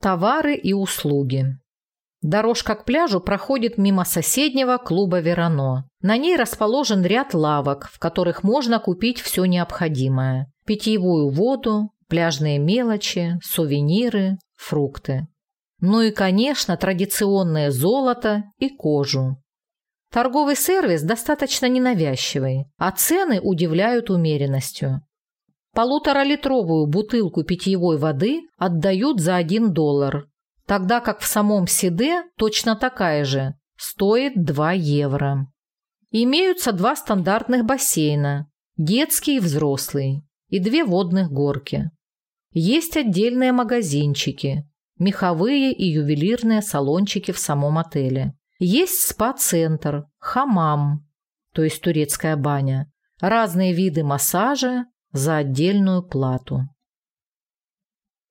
Товары и услуги. Дорожка к пляжу проходит мимо соседнего клуба «Верано». На ней расположен ряд лавок, в которых можно купить все необходимое. Питьевую воду, пляжные мелочи, сувениры, фрукты. Ну и, конечно, традиционное золото и кожу. Торговый сервис достаточно ненавязчивый, а цены удивляют умеренностью. Полуторалитровую бутылку питьевой воды отдают за 1 доллар, тогда как в самом Сиде точно такая же, стоит 2 евро. Имеются два стандартных бассейна – детский и взрослый, и две водных горки. Есть отдельные магазинчики, меховые и ювелирные салончики в самом отеле. Есть спа-центр, хамам, то есть турецкая баня, разные виды массажа за отдельную плату.